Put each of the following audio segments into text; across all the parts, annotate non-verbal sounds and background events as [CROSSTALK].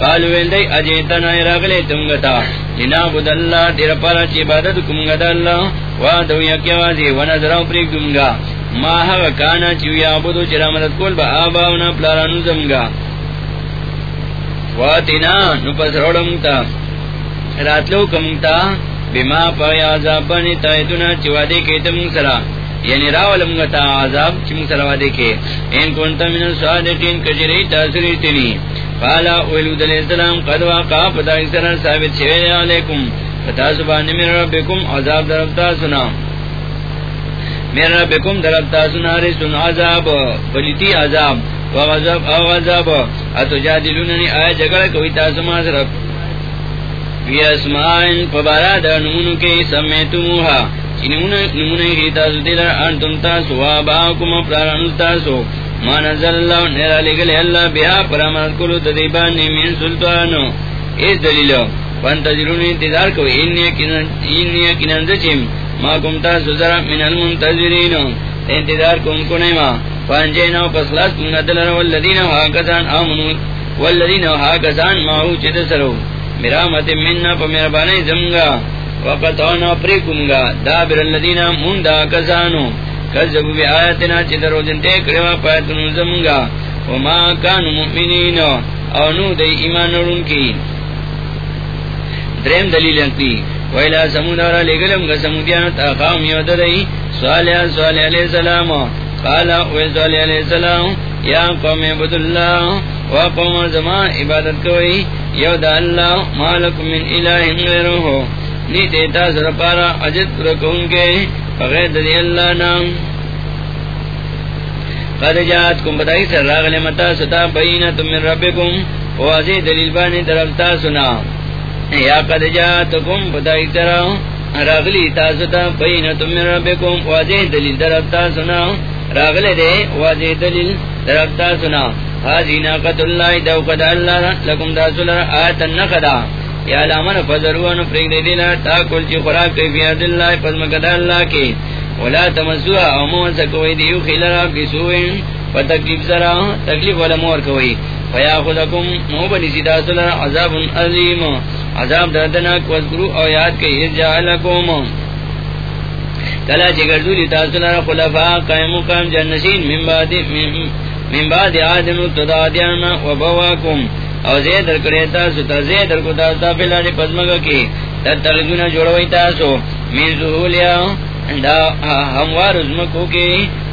قالو ویلدی اجیتنا اراغلی تمگتا لنابود اللہ تیر پارا چی عبادت کمگتا اللہ وادو یکی وازی ونظران پریک دمگا ما حقا کانا چیوی عبودو چرا مدد کول، با آباونا، پلارانو زمگا واتنا نپس روڑمتا راتلو کمتا بما پای عذاب بانی تایتونا چوادے کے تم سرا. یعنی راولم گتا عذاب چم سرا وادے کے۔ ان کنتا من الصادقین کجری تاثری تنی۔ قالا اولود علیہ السلام قد واقع پتا اکسرا ثابت شوئے علیکم، پتا سبانی من ربکم عذاب درفتا سنا۔ من ربکم درفتا سنا رسن عذاب بلیتی عذاب۔ وغذاب او غذاب اتو جادلوننی آیا جگڑ کوئی تاسما سرف فی اسمائن فبارا دا نمونو کے سمیتموها چی نمونو تاسو انتم تاسو تاسو۔ ما اللہ نیرا اللہ بیا کلو تدیبانی من سلطانو۔ دلیلو، فانتظرون انتظار کو ما کم تاسو ذرا من المنتظرین انتظار کن کنیما دلر والذین حاکسان آمنو والذین ماہو چید سرو۔ مرامت مننا پا مربانی زمگا۔ وقتانا پریکمگا دابر اللذین مندا کسانو. کذبو بی آیتنا چی در روزن تے کروا پایتنو زمگا. وما کانو مؤمنین. او نو دی ایمان رون کی. درم دلیل انتی. ویلا سمود آرہ لگلم گا سمودیانو تا قام یود دی سوالیہ سوالیہ علیہ السلام. قالا وی سوالیہ علیہ السلام. یا قوم عبداللہ. وقوم زمان عبادت کوئی. یو دا اللہ مالک من الہ غیرہو نی دیتا سر پارا عجد رکون کے فغیر دی اللہ نام۔ قد جات کم بدائی سر راغل متا ستا بینت من ربکم واضح دلیل بانی درفتا سنا۔ یا قد جات کم بدائی سر راغلی تا ستا بینت من ربکم واضح دلیل درفتا سنا۔ راغل دے واضح دلیل درفتا سنا۔ حاضی ناقت اللہ دو قد اللہ، لکم دا سلر آیت النقدا یا لامن فضروان فریق دے دینا تاکل چی خوراک کیفیات اللہ پس پزمکت اللہ کی ولا تمسوها او مون سکوئی دیو خیلرا بسوئن فتکلیف سرا تکلیف والا مور کوئی فیاخذکم موبنی سیدا سلر عذاب عظیم عذاب دردناک وذکرو او یاد کے ارجعلکم کلا چگر دولی تاسلر خلفاء قائم مقام جنسین من بعد من بعد آدم ابتدادیانا و بواکم او زیدر کریتا سو تا زیدر کو تاستا پلانی پزمگا کی تترگونا جوڑوئی تاسو من زہولیا دا ہموار ازمکو کی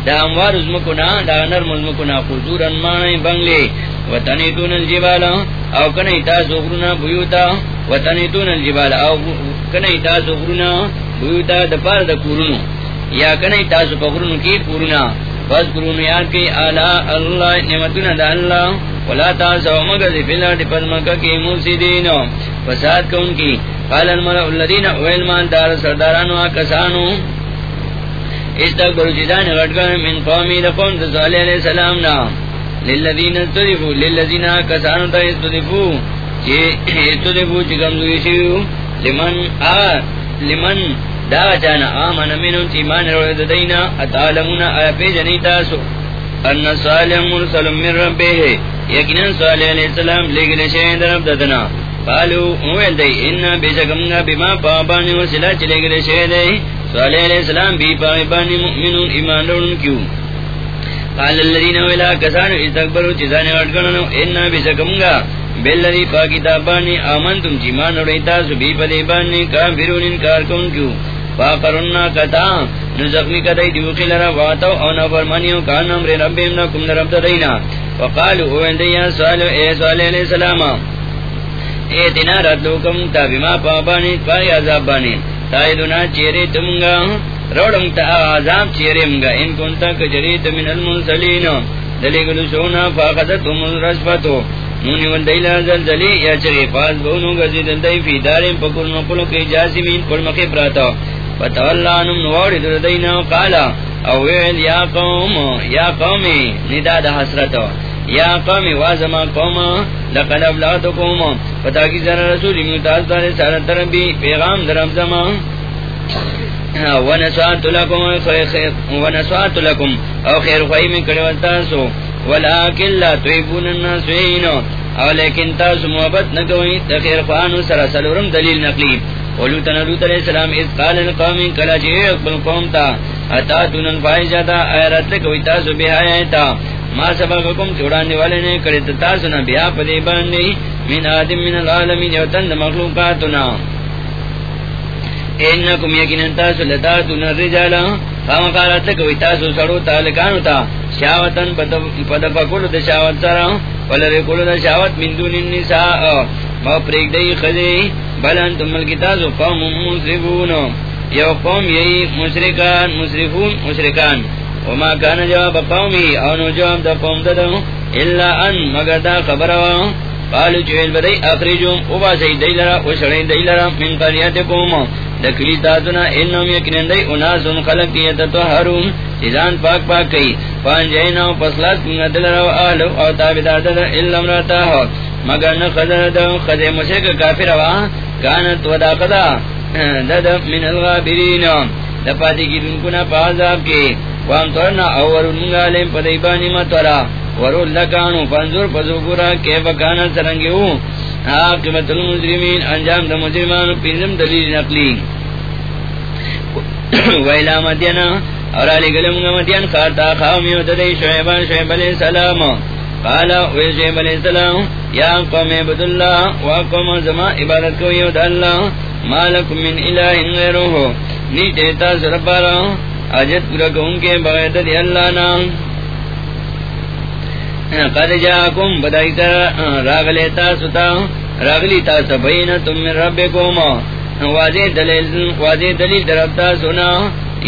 دا ہموار ازمکو نا دا نرم ازمکو نا خزور انمانی بنگلی و تنیتون الجبالا او کنی تاسو غرونا بیوتا و تنیتون الجبالا او کنی تاسو غرونا بیوتا دا پار دا کورونو یا کنی تاسو پا غرونو کی کورونا بس قرون یاد کی آلا اللہ نعمتنا دا اللہ ولا تاسو مگزی فی اللہ دی پدمکہ کی موسیدین فساد کون کی؟ قال الملع الذین اویلمان دار سردارانو آکسانو. استقبرو جدان غٹگان من قومی لقوم دسوالی علیہ السلام نا. للذین استدفو للذین آکسانو تا استدفو چی استدفو چی کمزوی شیو. لمن آ، لمن دا چانا آمن منم چی مان روید دینا اتعلمونا آیا پی جنی تاسو. ان صالح مرسل من ربی ہے یقینا صالح علیہ السلام لگل شہید رب ددنا قالو اویل دی، انا بیشکمگا بما پاپانی وسیلہ چی لگل شہید ہے صالح علیہ السلام بی پاپانی مؤمنون ایمان رون کیو قال الذين ولا كسانوا استكبروا چیزانے وٹکنو انا بیشکمگا بلذی پاکتابانی آمنتم چی مان رویتا سو بی پدی بانی کافرون انکار کون کیو فاقرنا کتا نزخمی کتای دیوخی لرا واتو او نفرمانیو کان امر ربیم نکم نرب دینا وقالو اوندیا سوالو، اے سوالی علیہ السلام. اے دینا ردلوکم تا بما پابانی پای عذاب بانی. تایدونا چیرے تمگا، روڑم تا عذاب چیرے منگا ان کنتا کجریت من المنسلین. دلی دلیگلو سونا فاقدتم الرسفتو. نونی وندیلا زلزلی یا چری فاز بونو گزی دلدائی فی داریم پکل مقلو کی جاسمین پر مخی پراتا. فتولانم نواری دردینا قالا اویل یا قوم یا قومی ندا دا حسرتا یا قومی وازما قوم لقل ابلاتو قوم فتاکی سر رسولی میتاز دار سارت تربی پیغام درم زمان ونسوات لکم ونسوات لکم او خیر خواہی من کڑی وستاسو ولیکن لا تحبون الناسوین او لیکن تاسو محبت نکوئی تخیر خوانو سرا سلورم دلیل نقلی ولوت نلوت علیہ السلام اس قال القوم کلا چی اقبل قوم تا، اتا دون الفائشہ تا ایرات لکوی تاسو بہایا تا۔ ما سبقکم چوڑانے والے نے کرت تاسو نا بیا پدی باندی من آدم من العالمین یوتن مخلوقاتنا۔ انکم یقینن تاسو لتا لتاتون الرجالا۔ خام قالت لکوی تاسو سڑو تالکانو تا۔ شاوتن پدفکولو دا شاوت سرا ولر کولو دا شاوت من دون النساء۔ ما پریک دی خزی بلن تم ملکی قوم مصرفون یو قوم یہی مشرکان مصرفون مشرکان. وما کان جواب قومی، او نو جواب دا قوم دا دا الا ان، مگر دا خبر قالو چویل بدئی اخریجو، او با سی دی لرا، او شڑی دی لرا، من قریت قوم دکلی تاتنا انہم یکنن دی اناسون خلق دیتا تو حرون چیزان پاک پاک کئی. فان جائنا و پسلاس کنگا دلرا و آلو، او تابدار دا اللہ مراتا ہو مگر نہ خزر دا خزر مشرک کافر وا. کانت ودا قدا، دد من الغابرین دا پاتی کی دن کنا پازاب کی وام تورنا اور انگا لیم پدیبانی متورا ورول لکانو، فانزور پزوگورا کیف کانا سرنگیو آقیمت المجرمین، انجام دا مجرمان پینزم دلیل نقلی. ویلا مدینا اور علی گلم مدین خارتا خاومیو ددی شعبان شعب علیہ السلام. قال ویسیب علیہ السلام، یا قوم عبد اللہ وقوم زما عبادت کو یود اللہ مالکم من الہ غیرہو نی دیتا سرپارا عجت پورا کون کے بغیر دی اللہ نام قد جاکم بدائی تر راغلیتا ستا راغلیتا سبینتم من ربکوم واضح دلیل واضح دلیل درفتا سنا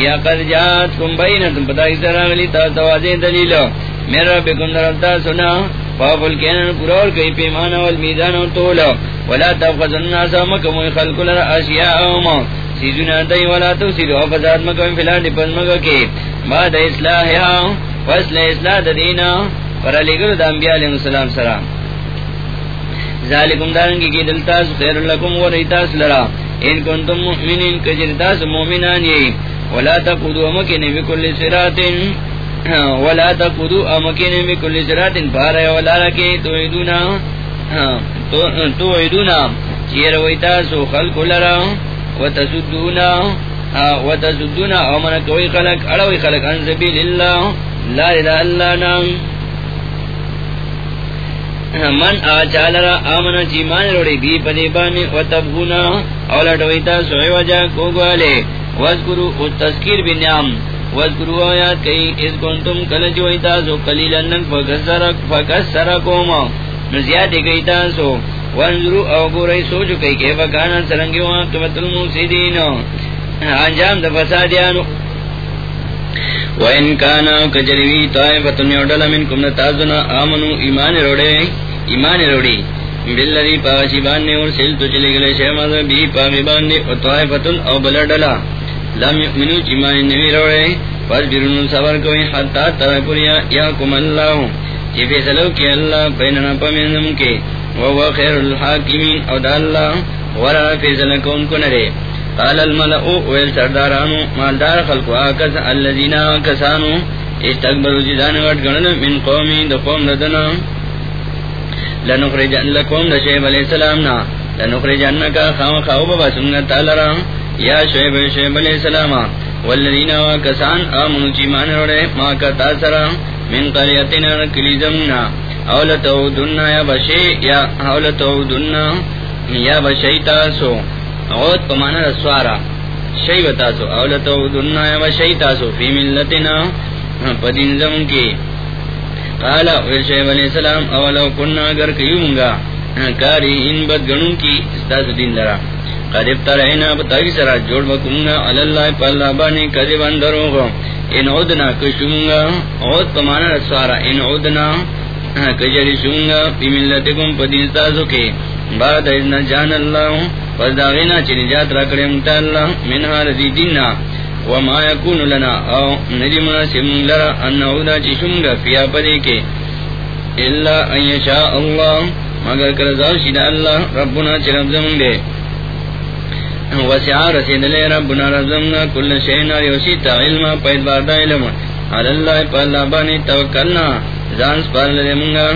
یا قد جاتکم بینتم، بدائی تر راغلیتا سواضح دلیل. میرا بکم درفتا سنا فافل کینن پرور کئی پیمانا والمیزان و طولا ولا تفقز الناس مکم خلق لر اشیاء اوما سیزونا دی ولا تفسیدو فزاد مکم فلا دپن مکا کی بعد اصلاحها فصل اصلاح دینا۔ پر علیگر دا انبیاء علیہ السلام سلام ذالکم دارنگی کی دلتاس خیر لکم و ریتاس لرا۔ ان کنتم مؤمنین کجرتاس مومنان یہی ولا تقودو مکن بکل سراتن [COUGHS] ولا تقودو امکن بكل صراط بار ولا لك توعدونا توعدونا چیر ویتا سو خلق لرا وتسدونا وتسدونا امن کوئی خلق، اڑوی خلق ان سبیل اللہ. لا اله الا نام من آچالرا آمنا چی مان روڑی بی پدی بانی و تبغونا اولا ڈویتا سوئی وجہ کوگوالے وذکرو التذکیر بنعم وذکرو آیات کئی اس کنتم کلچ ویتا سو قلیلا نک فکسرکوم. نزیادی گئی تاسو. وانظرو او گوری سوچو کئی کہ فکانا سرنگیو آقبت المفسدین. انجام دا فسادیانو. وَإِن كَانَ كَجَرِوِي طَائِفَةٌ يَوْدَلَ مِنْكُمْ نَتَازُنَا آمَنُوا ایمان روڑے ایمان روڑی. بالذی پاوشی باندے اور سلتو چلے گلے شہمد بھی پاوی باندے اور طائفة او بلڈلا. لم یؤمنو چیمان نوی روڑے پس برنو صبر کوئی حتی ترکوریا یاکم اللہ. چی فیصلو کی اللہ بیننا پمینم کے، وہو خیر الحاکمین او دا اللہ ورہ فیصلہ فیصلکون کنرے قال الملأ ويل سردارانو، مالدار خلقو آکس اللذین آکسانو، استقبلو جدان وٹ گنن من قومی دا قوم ردنا لنخرجن لکوم دا شعب علیہ السلام نا لنخرجنکا خام خواب بسنگت تالرا. یا شعب شعب علیہ السلام، والذین آکسان آمنو چیمان روڑے، ما کا تاثرا من قریتنا کلی زمنا اولتو دننا یا بشی، یا اولتو دننا یا بشی تاسو، عود پمانا رسوارا شئی بتاسو اولتو دننا یا شئی تاسو، فی ملتنا پدین زمن کی۔ قالا ورشیب علیہ السلام، اولو کننا اگر کیونگا، کاری ان بدگنوں کی استاس دین لرا۔ قد افترائنا بتاگی سرا جوڑ بکونگا علاللہ پا اللہ بانی کذب اندروگا ان عودنا کشونگا عود پمانا رسوارا ان عودنا ہاں، کجری شونگا پی ملتکم پدین تاسو کی بعد ازنا جان اللہ، پس داغینا چی نجات را کریم اللہ منها رضی دیننا۔ وما یکون لنا او ندی مناسب لرا، ان نعودا چی شمگا فیا پدے کے۔ اللہ ان یشاء اللہ، مگر کرزاو شید اللہ، ربنا چی رب زمن دے۔ وسعا رسید لے ربنا رب زمنا کل شئینا یوسیتا علما پید باردا علم. علی اللہ پا اللہ بانی توکلنا زان سپار لدے منگا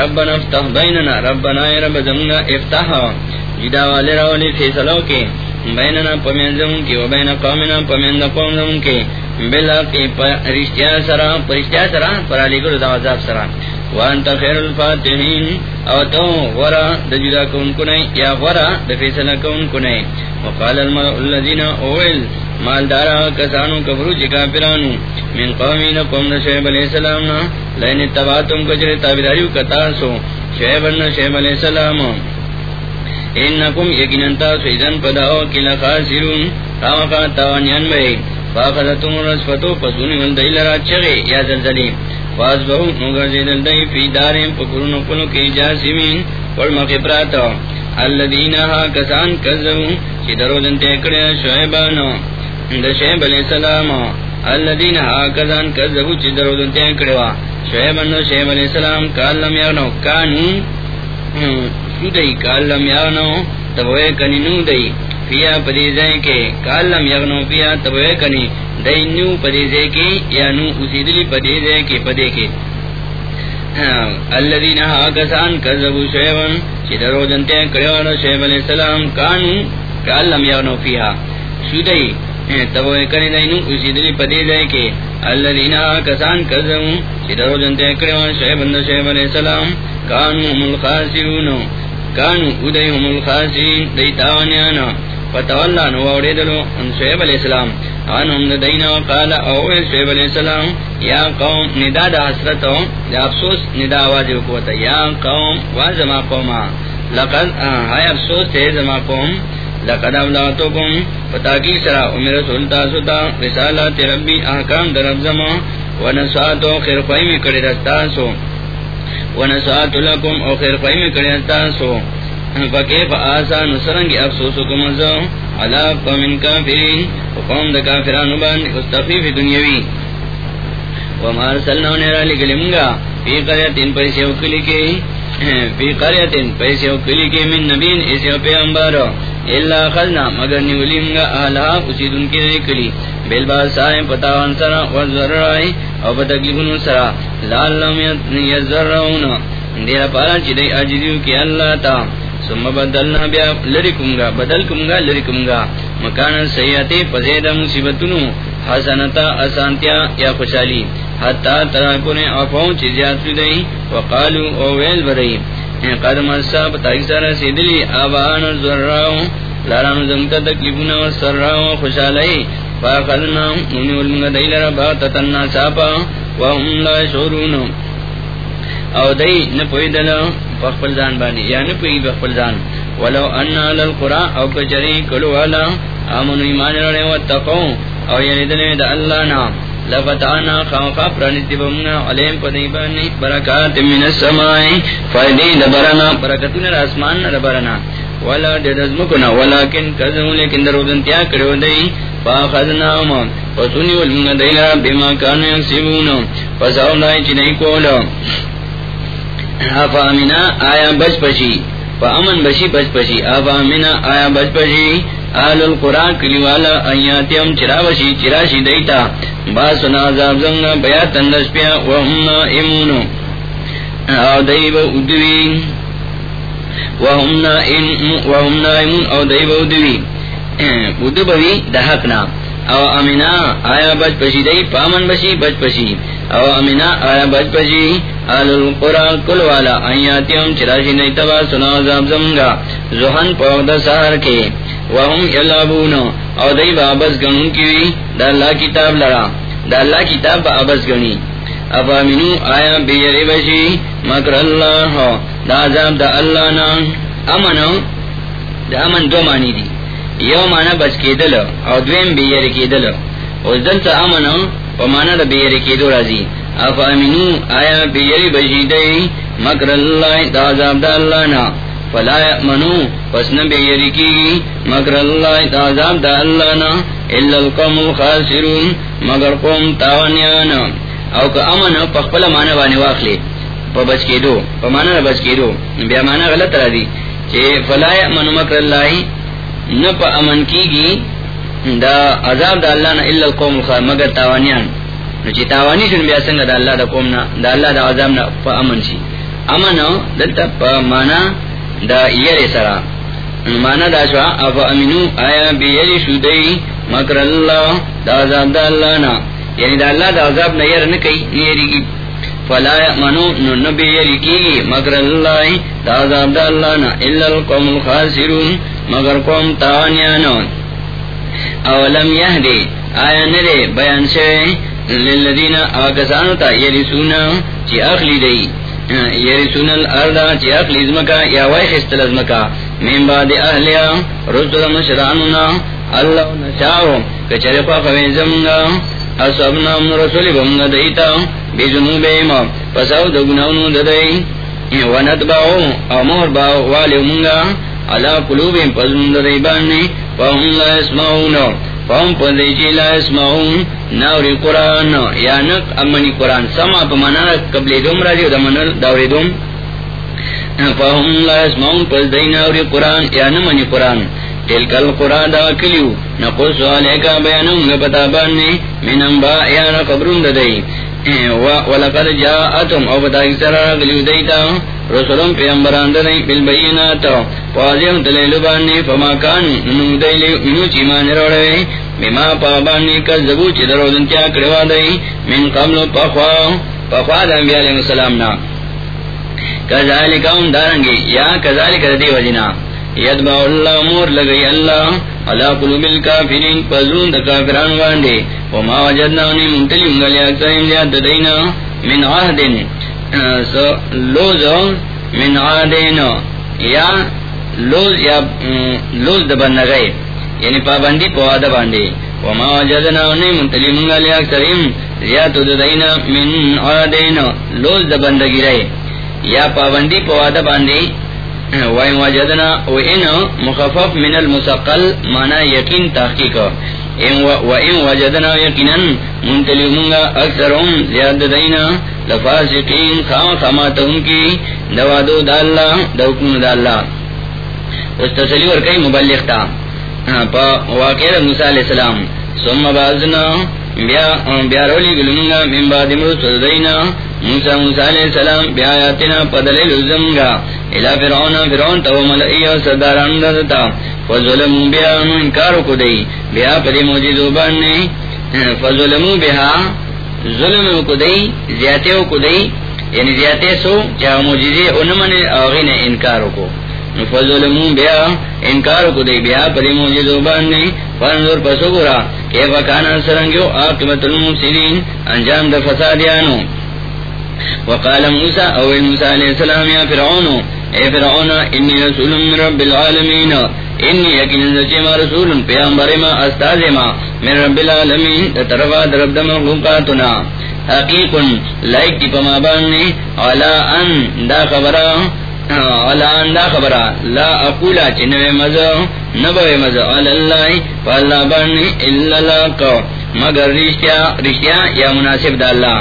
ربنا افتح بیننا ربنا اے رب زمنا افتح. جدا والے راولی فیصلوں کے بیننا پمین زمون کی و بین قومنا پمین دا قوم زمون کی بلا کی رشتیا سرا. پرشتیا سرا. پرالی گرو دا عذاب سرا. وانت خیر الفاتحین. او تو غورا دا جدا کون کنی یا غورا دا فیصلہ کون کنی وقال المرء الذين اول، مالدارا، کسانو، کفرو چکا پیرانو من قومین قوم دا علیہ السلام لین اتباتم کجر تابداریو کتاسو شعب شعب علیہ السلام. انکم یقیننتا سویزن پداو کلا خاسرون خامقا تاوانیان بے فاقدتم رسفتو پسونی والدئی لرا چغی یا زلزلیم زلزلی فاسبہو نگر زیدل دئی فی داریم پکرون اپنو کی جاسمین پرمقی پراتا. الذین ها کسان کذبو. چی درو دنتے کڑیا شعبانو دا شعب علیہ السلام. الذین ها کسان کذبو چی درو دنتے کڑیا شعبانو شعب علیہ السلام کالم یغنو کانو سودئی کالم یغنو تبوئے کنی نو دئی فیا پدی زین کے. کالم یغنو فیا تبوئے کنی. دئی نو پدی زین کے یا نو اسی دلی پدی زین کے۔ پدی کے ہاں، الذين هاكسان كذبوا شيئا چدرو جنتے کڑیوانو شیب علیہ السلام، کانو کالم یغنو فیہا۔ شودئی ہاں، تبو کنی دینو اسی دلی پدی دے کے۔ الذين هاكسان كذبوا چدرو جنتے کڑیوانو شیب علیہ السلام، کانو هم الخاسرون۔ کانو ادئی هم الخاسرین دیتاوانیانا فتولا نو اوریدلو ان شعیب علیہ السلام۔ انہم دینا وقال اوے شعیب علیہ السلام، یا قوم، ندا دا حسرت یا افسوس، ندا آواز وکوتا یا قوم وازما قوما لقد ہائے افسوس تے زما قوم. لقد ابلغتکم فتاکی سرا امیر سلطا ستا رسالات ربی احکام در ابزما ونساتو خیر قیمی کڑی رستاسو ونسات لکم، او خیر قیمی کڑی رستاسو فکیف آسا نسرنگی افسوسکم ازو علا قومن کافرین وقوم دا کافران بان استفیف دنیاوی. وما ارسلنا نیرا لکلی فی قریتین پیسی وکلی کی [CLEARS THROAT] فی قریتین پیسی وکلی کی من نبین اسی و پیغمبارو اللہ خلنا مگر نیولی منگا اسی دن کے کی ریکلی بیل باسائیں پتاوان سرا وزرائی او پتکلیبن سرا. لاللہم یزرعون. دیرا پارا چی دی عجیدیو کی اللہ تا. ثم بدلنا بیا لرکمگا بدل کم گا کمگا۔ لرکمگا مکان سیئاتی پزید مصیبتنو حسنتا، اسانتیا یا خوشحالی۔ حتی تراکونے افاؤں چی زیادت دی وقالو، او ویل برئی قد مرسا بتاکی سارا سیدلی آبان زراؤ لارانو زمکا تکلیفونا و سراؤ خوشحالی۔ فاقلنا منی والمگا دیلر باقتتنا ساپا، وهم لا شورونو او دای نه پویدل خپل ځان باندې، یا نه پوی خپل ځان ولو ان علی القرى او کجری کلو والا امن ایمان لري او تقو او یعنی دنه د الله نام لفتانا خامخا پرانیتی بمنا علیم پدی بانی برکات من السمائی فائدی دبرنا برکتون راسمان دبرنا ولا ددزمکنا ولیکن کذمو لیکن در درودنتیا کرو دی. فاخذنا فاخذناهم. فسنی والمنا دیلا بما کانو یکسیبون فساولائی چی نہیں کولا افامنا آیا بچ پشی فامن بشی بچ پشی افامنا آیا بچ پشی آل القرآن کلی والا ایاتیم چرا بشی چرا شی دیتا۔ باسنا عذاب زنگا بیا تندش پیا وهم نائمونو او دیب ادوی۔ وهم نائمون او دیب ادوی۔ ادوی دحقنا او امنا آیا بچ پشی دی پامن بشی بچ پشی او امنا آیا بچ پشی آل القرآن کل والا آیاتیم چراشی نیتبا سنا عذاب زمگا. زہن پاک دا سہر کے. وهم یلابون او دی با عبس گنون کیوی. دا اللہ کتاب لرا. دا اللہ کتاب با عبس گنی. افا منو آیا بیری بشی. مکر اللہ. دا عذاب دا اللہ نا. امنو دا امن دو معنی دی. یو مانا بچ کے دل. او دویم بیری کے دل. او دلتا امنو پا مانا دا بیری کے دو رازی. افامنو، آیا بیری بجیدئی، مکر اللہ، دا عذاب دا اللہ نا. فلا یأمنو، پس نبیری کی، مکر اللہ، دا عذاب دا اللہ نا. اللہ القوم الخاسرون، مگر قوم تاوانیانا. او که امن، پا خپل مانا بانی واخلی. پا بچ کے دو، پا مانا را بچ کے دو. بیا مانا غلط را دی. چه فلا یأمنو مکر اللہ نا پا امن کی گی دا عذاب دا اللہ نا اللہ القوم الخاسرون مگر تاوانیان. نو چې تاوانی شون بیا څنګه د الله د قوم نه، د الله د عذاب نه په امن شي. امن دلتا پا مانا دا یر سرا مانا دا شوا افا امنو آیا بیری شدئی مکر اللہ دا عذاب دا اللہ نا یعنی دا اللہ دا عذاب نا یر نکی نیری کی فلا یأمنو، نو نبی یری کی مکر اللہ دا عذاب دا اللہ نا اللہ القوم الخاسرون، مگر قوم تاوانیانو. اولم یهدی، آیا نرے بیان شوئے للذین آکسانو تا یرسونا چی اخلی دی. یرسون الارضا چی اخلی ازمکا یا وی خستل ازمکا من بعد اہلیا رسول مشرانونا اللہ نشاو. کچر خواه زمگا. اصابنا من رسول بمگا دیتا. بی جنوبیم پساو دگناونو ددئی ونتبعو امور باو والی منگا. علا قلوبیم پزن ددئی بانی. فهم لا اسمعونو فهم پدیچی لا اسمعون ناوری قرآن یا نک امنی قرآن. سما پا منا قبل دوم را دیو دا منل داوری دوم فهم لا اسمعون پدی ناوری قرآن. یا نمانی قرآن. تلک القرآن دا کلیو. نقص علیکا بیانم. گپتا باننی من انباء یا نقبرون دا دی. ولقد جاءتم. او بتا اکسر غلیو دیتا. رسولم پیغمبران دنی بالبینات. واضح دلیل بانی فما کان ننو دیلی منو چیمان روڑے. بما پا پابانی کذبو چی درو دنتیا کڑوا دی. من قبل پخوا. پخوا دا انبیاء علیہ السلام نا. کذالک ام دارنگی. یا کذالک دی وجنا. یدبع اللہ مور لگئی اللہ. علا قلوب الكافرین پزون دا کافران واندے. وما وجدنا انی منتلی انگلی اکسرین زیاد دینا. من عہدن. لوز من عہدن یا لوز یا لوز دا بندگئی یعنی پابندی پواد باندے وما وجدنا انی منتلی انگلی اکسرین زیاد دینا من عہدن لوز دا بندگی رئی یا پابندی پواد باندے وَإِن وَجَدْنَا وَإِن مخفف من المسقل مانا یقین تحقیق. وَإِن وَجَدْنَا یقینا منتلمونگا اکثرهم، زیاد دینا لفاسقین خام خاماتهم کی دوادو دا اللہ دوکون دا اس تسلی ورکی مبلغ تا۔ ہاں، پا واقع موسیٰ علیہ السلام۔ ثم بازنا بیا رولی گلمنگا من بعد مرسل دینا موسیٰ موسیٰ علیہ السلام، بیا آیاتنا پدلیل زمگا الى فرعون فرعون تو ملئی و سرداران دتا فظلمو بیا، انکارو کو دی بیا پدی موجزو باننے۔ ہاں، فظلمو بیا ظلمو کو دی زیادیو کو دی یعنی زیادی سو چاہ موجزی انمن آغین انکارو کو۔ فظلمو بیا انکارو کو دی، بیا پدی موجزو باننے فانظر پسو گرا کیفا کانا سرنگیو آقبت المفسدین، انجام دا فسادیانو۔ وقال موسى او موسى عليه السلام يا فرعون اے فرعون انی رسول من رب العالمین انی یقین زچما رسول پیامبر ما استاد ما، من رب العالمین طرفا درب دم مخلوقاتنا حقیق لائک دی پما بانی، علا ان دا خبرا، علا ان دا خبرا. لا اقولا چنوے مزا، نبوے مزا. علا اللہ فاللہ بانی اللہ لاکو مگر رشتیا یا مناسب دا اللہ.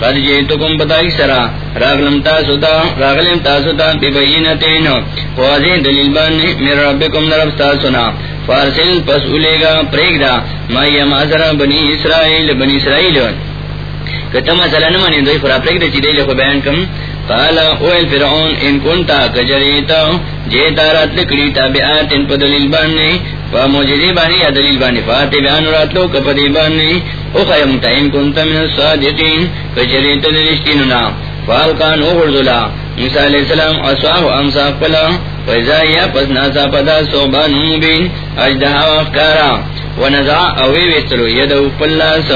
قد جئتکم بتائی سرا. راغلم تاسو تا راغلم تاسو تا ببینتین. واضح دلیل بانی من ربکم نرب تاسونا فارسل پس اولے گا پریگ دا ما یم بنی اسرائیل بنی اسرائیل. کتا مسئلہ نمانی دوی خورا پریگ دا چی دیل خو بیان کم. قالا اویل فرعون ان کنتا کجریتا. جیتا رات لکڑی تابعات ان پا دلیل بانی. فا موجزی بانی یا دلیل بانی فاتی بیان رات لو کپا دی بانی. او خیمتا ان کنتا من الصادقین. کجریتا دلشتیننا فالکان او غرزولا. موسیٰ علیہ السلام اصواہ امسا پلا. فیضائیا پس ناسا پدا صوبان مبین. اجدہا وفکارا ونزع اوی ویستلو یدو پلاس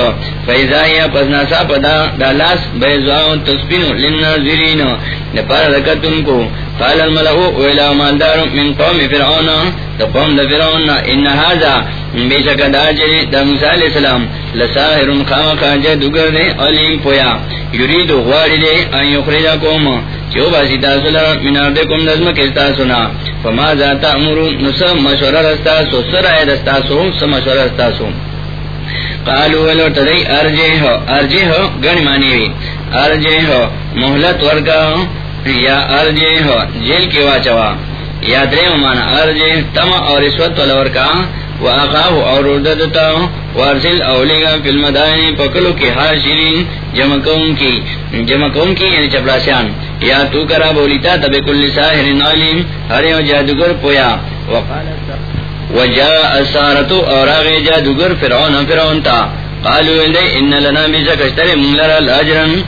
فیضائیا پس ناسا پدا. دالاس بیزواو تسبینو لننازرینو نپار رکتن کو. قال الملعو اویلا مالدار من قوم فرعون، دا قوم دا فرعون ان هذا بے دا جلی دا موسیٰ علیہ السلام لساہر خامقا جدگر دے علیم پویا. یرید غواری دے ان یخرجا قوم. چو باسی تاسو لرا من اردکم نظم کستاسونا فما ذاتا امرو، نسا مشورہ رستاسو سر آئید استاسو سم مشورہ رستاسو قالو ولو تدئی ارجے ہو ارجے ہو گنی مانی وی ارجے ہو محلت ورکا یا ارجے ہو، جیل کی واچوا۔ یا درے مانا ارجے تم اور رشوت ولور کا اور اردتا وارسل اولیگا فی المدائن، پکلو کی حاشرین جمع کون کی۔ جمع کی یعنی چپڑاسیان یا تو کرا بولیتا تب کل ساہر علیم ہر یو جادوگر پویا۔ وجاء السارتو اور آغی جادوگر فرعون فرعون تا۔ قالو اندے، ان لنا بیسا کشتر مولر الاجرن۔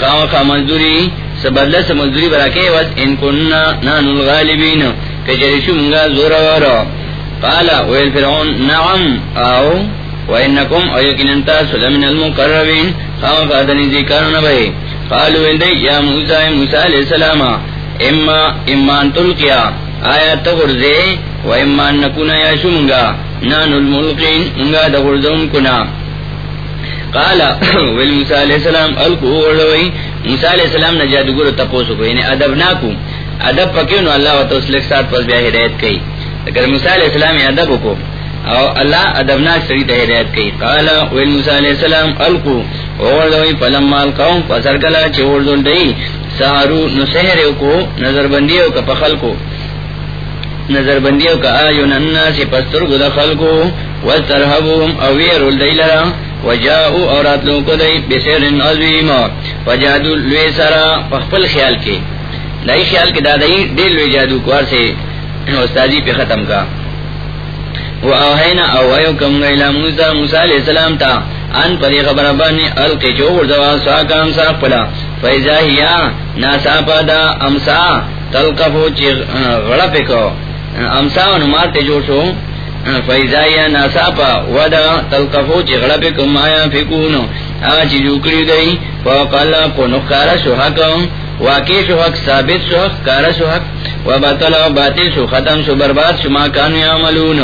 قام قام مزدوری۔ سبدل سمزدوری براکے وز ان کننا نانو الغالبین کجرشو منگا زور ورہ قال ويل فرعون، نعم، آو وینکم او وانكم ايكننتا سلمن المقربين قام فادني ذكرنا به قالوا ان يا موسى موسى عليه السلام، اما اما ان تلقيا آیا تغرزے و اما ان نکونا یا شمگا نان الملقین، منگا دغرزون کنا. قال [COUGHS] ویل موسیٰ علیہ السلام، الکو اوڑوئی موسیٰ علیہ السلام نجادگور تپوسو کو یعنی ادب ناکو ادب پکیونو اللہ و توسلک ساتھ پس بیا ہدایت کئی اگر موسیٰ علیہ السلام ادب کو او اللہ ادبناک سری تے ہدایت کی قال، ویل موسیٰ علیہ السلام القو اور دوی پلم مال قوم، پسر کلا چور دون دی. سہارو نسہر کو نظر بندیو کا پخل کو نظر بندیو کا آیون الناس پستر کو دخل کو وسترحبهم او ویرول دی لرا وجاؤ اورات لوگ کو دی بسیر عظیم وجادو لوی سرا پخپل خیال کے۔ دائی خیال کے دادائی دیل لوی جادو کوار سے استادی پہ ختم کا۔ وہ اوہینا اوہیو کم گئیلا موسیٰ موسیٰ علیہ السلام تا۔ ان پری خبر بانی القی چوور دوا ساکا امسا پلا۔ فیضا ہیا ناسا پادا امسا تلقفو چی غڑپے کو امسا و نمارتے جو شو فیضا ہیا ناسا پا ودا تلقفو چی غڑپے کو فکونو آچی جو کری دی فوقالا پو نخکارا شو حکم واقع شو ثابت شو حق کارا شو حق و باطل و باطل شو ختم شو برباد شو ما کانو یعملون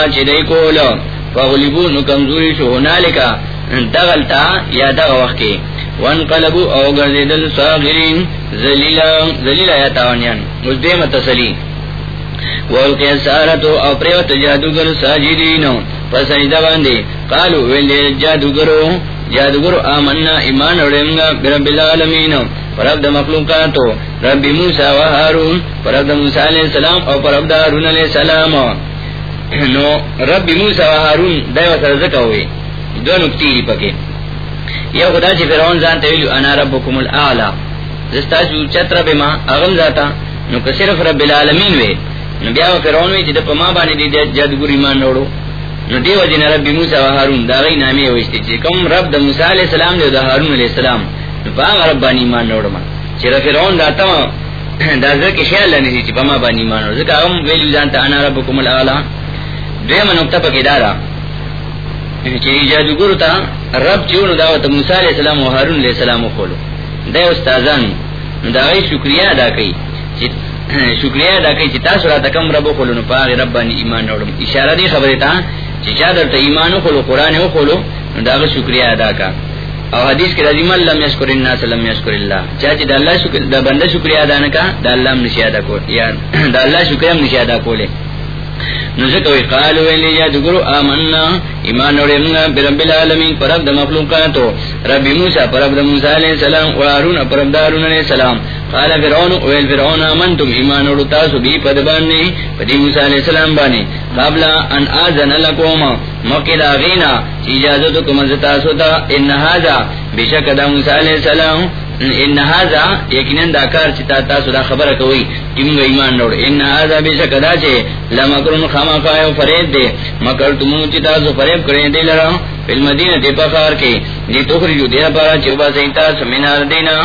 آج دی کولو فغلبو نو کمزوری شو هنالکا دغلتا یا دغ وقتی۔ وانقلبو او گرددل صاغرین۔ زلیلا زلیلا یا تاوانیان اس دیم تسلی والقی سارتو او پریوت جادوگر ساجدینو پس ایدہ باندی قالو ویلی جادوگرو جادوگر آمنا ایمان رمگا برب العالمین پرب دا مخلوقاتو رب موسیٰ و حارون پرب دا موسیٰ علیہ السلام او پرب دا حارون علیہ السلام [COUGHS] نو، رب موسیٰ و حارون دائیو سر ذکا ہوئی، دو نکتی ری پکے۔ یا خدا چی فرعون زان تیویلو انا ربکم الاعلا زستا جو چت رب ما، اغم ذاتا، نو کسرف رب العالمین وے نو بیا فرعون وی چی دا پا ما بانی دی جادگر ایمان نوڑو نو دیو جن رب موسیٰ و حارون دا غی نامی ہوئیستی چی کم رب دا موسیٰ علیہ السلام دیو دا حارون علیہ السلام. نو پا رب بانی ایمان نوڑو ما چی رب فرعون دا تا [COUGHS] دا ذکر شیال لنی چی پا ما بانی ایمان نوڑو ذکر اغم ویلو زانتا انا ربکم الاعلى الاعلا دویم نکتا پا کدارا چی جادوگرو تا رب چیونو داوت موسیٰ علیہ السلام و حارون علیہ السلام کھولو دا استازان دا غی شکریہ ادا کئی [COUGHS] شکریہ ادا کئی چی سورا تکم رب کھولو نو پا رب بانی ایمان نوڑو اشارہ دی خبری تا چی چا در تا ایمان و خلو قرآن و خلو نو دا شکریہ ادا کا. او حدیث کے رضی من لم یشکر الناس لم یشکر اللہ. چاچی دا اللہ شکر دا بندہ شکریہ ادا نکا، دا اللہ منشی ادا کول یا [COUGHS] دا اللہ شکریہ منشی ادا کولے. نزکوی قالو ویلی یا دگرو آمنا، ایمان برب العالمین پرب دا مخلوقاتو. رب موسیٰ پرب دا موسیٰ علیہ السلام پرب دا علیہ السلام. قال فرعون فرعون، آمنتم، ایمان تاسو بی پدی موسیٰ علیہ السلام بانی. قبل ان آزن لکوم مقید آغینا اجازتو کمزتاسو تا انہازا بشک دا موسیٰ علیہ السلام ان هذا یقینا دا کار چې تاسو دا خبره کوي چې موږ ایمان لرو ان هذا بشک دا چې لمکرون خامخایو فرید دے مکر تمو چې تاسو فریب کړی دی لرا. فل مدینه دی په خار کې دي توخرجو دی پارا چې با سینتا سمینار دینا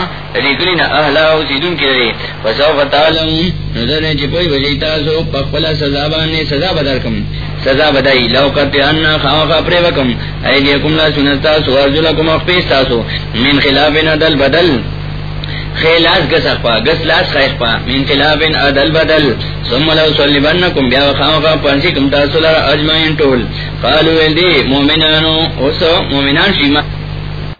ریکلین اهلا او سیدون کې فسوف تعلم. نظر چې په وجه تاسو په خپل سزا باندې سزا بدر بدرکم سزا بدائی. لو کرتے انا ان خامخا پرے وکم. ایدیکم لا سنستا سو، ارجلکم اخفیستا سو من خلاف ندل بدل. خیلاس گس پا گس لاس خیخ پا. من خلابن ادل بدل. ثم لو صلیبنکم بیا خامقا پرنسی کم تاسو لر اجمعین طول. قالو ویل دی مومنانو اسو مومنان شیما